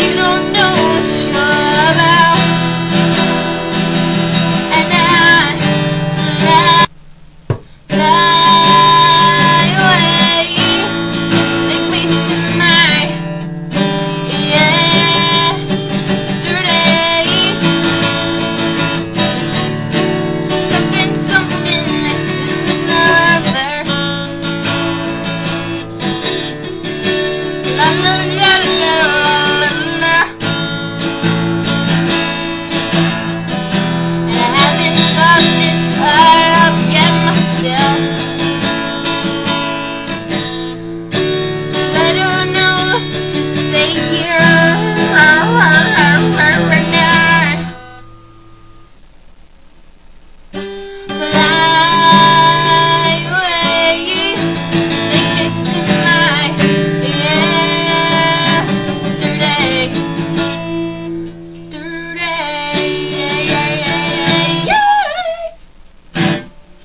you know